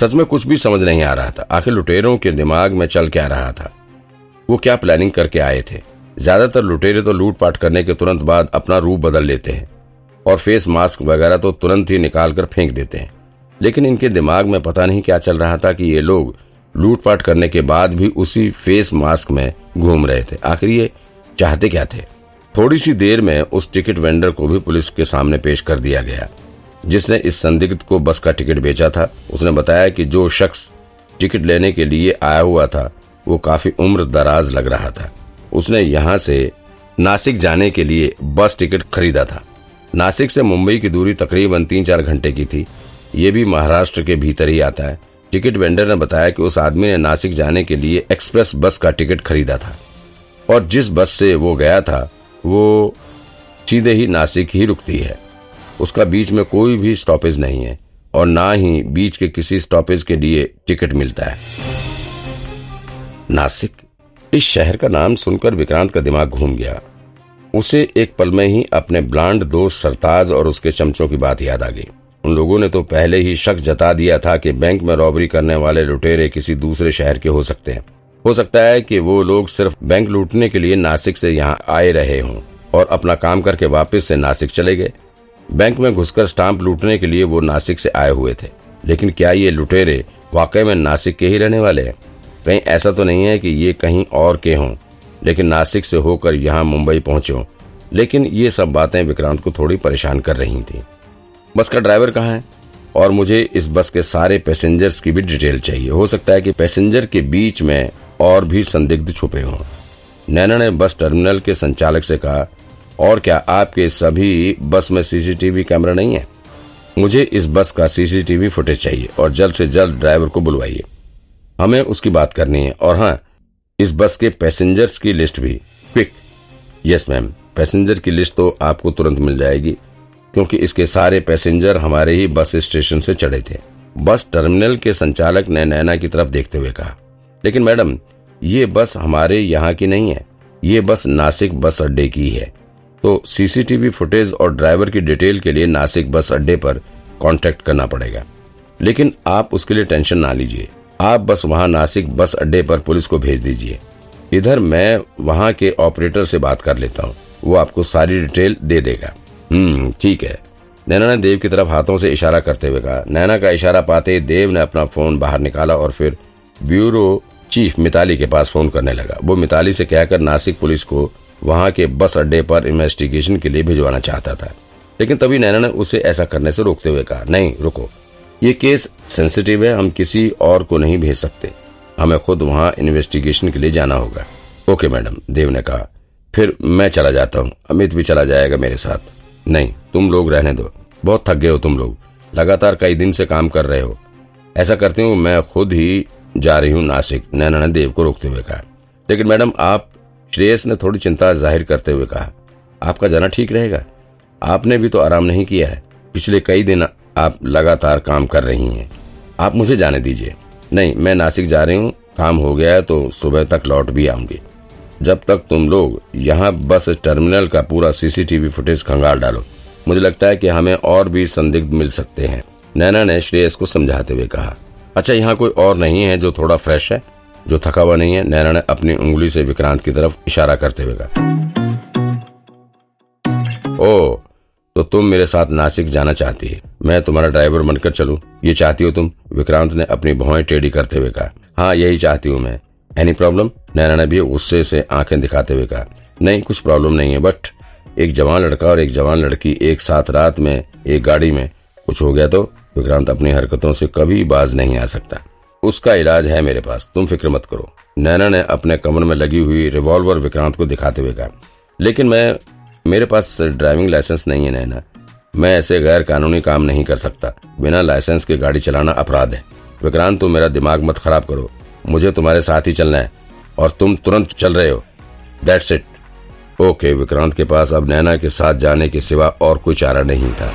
सच में कुछ भी समझ नहीं आ रहा था। आखिर लुटेरों के दिमाग में चल क्या रहा था? वो क्या प्लानिंग करके आए थे? ज़्यादातर लुटेरे तो लूटपाट करने के तुरंत बाद अपना रूप बदल लेते हैं और फेस मास्क वगैरह तो तुरंत ही निकाल कर फेंक देते हैं। लेकिन इनके दिमाग में पता नहीं क्या चल रहा था कि ये लोग लूटपाट करने के बाद भी उसी फेस मास्क में घूम रहे थे। आखिर ये चाहते क्या थे? थोड़ी सी देर में उस टिकट वेंडर को भी पुलिस के सामने पेश कर दिया गया। जिसने इस संदिग्ध को बस का टिकट बेचा था, उसने बताया कि जो शख्स टिकट लेने के लिए आया हुआ था, वो काफ़ी उम्र दराज लग रहा था। उसने यहाँ से नासिक जाने के लिए बस टिकट खरीदा था। नासिक से मुंबई की दूरी तकरीबन तीन चार घंटे की थी। ये भी महाराष्ट्र के भीतर ही आता है। टिकट वेंडर ने बताया कि उस आदमी ने नासिक जाने के लिए एक्सप्रेस बस का टिकट खरीदा था। और जिस बस से वो गया था, वो सीधे ही नासिक ही रुकती है। उसका बीच में कोई भी स्टॉपेज नहीं है और ना ही बीच के किसी स्टॉपेज के लिए टिकट मिलता है। नासिक, इस शहर का नाम सुनकर विक्रांत का दिमाग घूम गया। उसे एक पल में ही अपने ब्लांड दोस्त सरताज और उसके चमचों की बात याद आ गई। उन लोगों ने तो पहले ही शक जता दिया था कि बैंक में रॉबरी करने वाले लुटेरे किसी दूसरे शहर के हो सकते हैं। हो सकता है कि वो लोग सिर्फ़ बैंक लूटने के लिए नासिक से यहाँ आए रहे हों और अपना काम करके वापस से नासिक चले गए। बैंक में घुसकर स्टाम्प लूटने के लिए वो नासिक से आए हुए थे। लेकिन क्या ये लुटेरे वाकई में नासिक के ही रहने वाले हैं? कहीं ऐसा तो नहीं है कि ये कहीं और के हों, लेकिन नासिक से होकर यहाँ मुंबई पहुंचो। लेकिन ये सब बातें विक्रांत को थोड़ी परेशान कर रही थी। बस का ड्राइवर कहाँ है? और मुझे इस बस के सारे पैसेंजर्स की भी डिटेल चाहिए। हो सकता है कि पैसेंजर के बीच में और भी संदिग्ध छुपे हों। नैना ने बस टर्मिनल के संचालक से कहा और क्या आपके सभी बस में सीसीटीवी कैमरा नहीं है? मुझे इस बस का सीसीटीवी फुटेज चाहिए और जल्द से जल्द ड्राइवर को बुलवाइए। हमें उसकी बात करनी है और हाँ इस बस के पैसेंजर्स की लिस्ट भी। क्विक। Yes, ma'am. पैसेंजर की लिस्ट तो आपको तुरंत मिल जाएगी, क्योंकि इसके सारे पैसेंजर हमारे ही बस स्टेशन से चढ़े थे। बस टर्मिनल के संचालक ने नैना की तरफ़ देखते हुए कहा, लेकिन मैडम, ये बस हमारे यहाँ की नहीं है। ये बस नासिक बस अड्डे की है तो सीसीटीवी फुटेज और ड्राइवर की डिटेल के लिए नासिक बस अड्डे पर कांटेक्ट करना पड़ेगा। लेकिन आप उसके लिए टेंशन ना लीजिए। आप बस वहाँ नासिक बस अड्डे पर पुलिस को भेज दीजिए। इधर मैं वहाँ के ऑपरेटर से बात कर लेता हूँ। वो आपको सारी डिटेल दे देगा। हम्म ठीक है। नैना ने देव की तरफ़ हाथों से इशारा करते हुए कहा। नैना का इशारा पाते देव ने अपना फ़ोन बाहर निकाला और फिर ब्यूरो चीफ मिताली के पास फ़ोन करने लगा। वो मिताली से कहकर नासिक पुलिस को वहाँ के बस अड्डे पर इन्वेस्टिगेशन के लिए भिजवाना चाहता था। लेकिन तभी नैना ने उसे ऐसा करने से रोकते हुए कहा, नहीं, रुको। ये केस सेंसिटिव है, हम किसी और को नहीं भेज सकते। हमें खुद वहाँ इन्वेस्टिगेशन के लिए जाना होगा। ओके मैडम, देव ने कहा। फिर मैं चला जाता हूँ। अमित भी चला जाएगा मेरे साथ। नहीं, तुम लोग रहने दो। बहुत थक गए हो तुम लोग। लगातार कई दिन से काम कर रहे हो। ऐसा करती हूँ मैं खुद ही जा रही हूँ नासिक, नैना ने देव को रोकते हुए कहा। लेकिन मैडम, आप श्रेयस ने थोड़ी चिंता ज़ाहिर करते हुए कहा, आपका जाना ठीक रहेगा। आपने भी तो आराम नहीं किया है। पिछले कई दिन आप लगातार काम कर रही हैं। आप मुझे जाने दीजिए। नहीं, मैं नासिक जा रही हूँ। काम हो गया है तो सुबह तक लौट भी आऊँगी। जब तक तुम लोग यहाँ बस टर्मिनल का पूरा सीसीटीवी फुटेज खंगाल डालो, मुझे लगता है कि हमें और भी संदिग्ध मिल सकते हैं। नैना ने श्रेयस को समझाते हुए कहा अच्छा यहाँ कोई और नहीं है जो थोड़ा फ्रेश है? जो थका हुआ नहीं है नैना ने अपनी उंगली से विक्रांत की तरफ़ इशारा करते हुए कहा। ओ तो तुम मेरे साथ नासिक जाना चाहती है। मैं तुम्हारा ड्राइवर बनकर चलूँ। ये चाहती हो तुम? विक्रांत ने अपनी भौएँ टेढ़ी करते हुए कहा। हाँ यही चाहती हूँ मैं। एनी प्रॉब्लम नैना ने भी गुस्से से आँखें दिखाते हुए कहा। नहीं, कुछ प्रॉब्लम नहीं है बट एक जवान लड़का और एक जवान लड़की एक साथ रात में, एक गाड़ी में कुछ हो गया तो विक्रांत अपनी हरकतों से कभी बाज नहीं आ सकता। उसका इलाज है मेरे पास। तुम फ़िक्र मत करो। नैना ने अपने कमर में लगी हुई रिवॉल्वर विक्रांत को दिखाते हुए कहा, लेकिन मैं, मेरे पास ड्राइविंग लाइसेंस नहीं है नैना। मैं ऐसे गैर कानूनी काम नहीं कर सकता। बिना लाइसेंस के गाड़ी चलाना अपराध है। विक्रांत, तुम मेरा दिमाग मत खराब करो। मुझे तुम्हारे साथ ही चलना है, और तुम तुरंत चल रहे हो। दैट्स इट ओके, विक्रांत के पास अब नैना के साथ जाने के सिवा और कोई चारा नहीं था।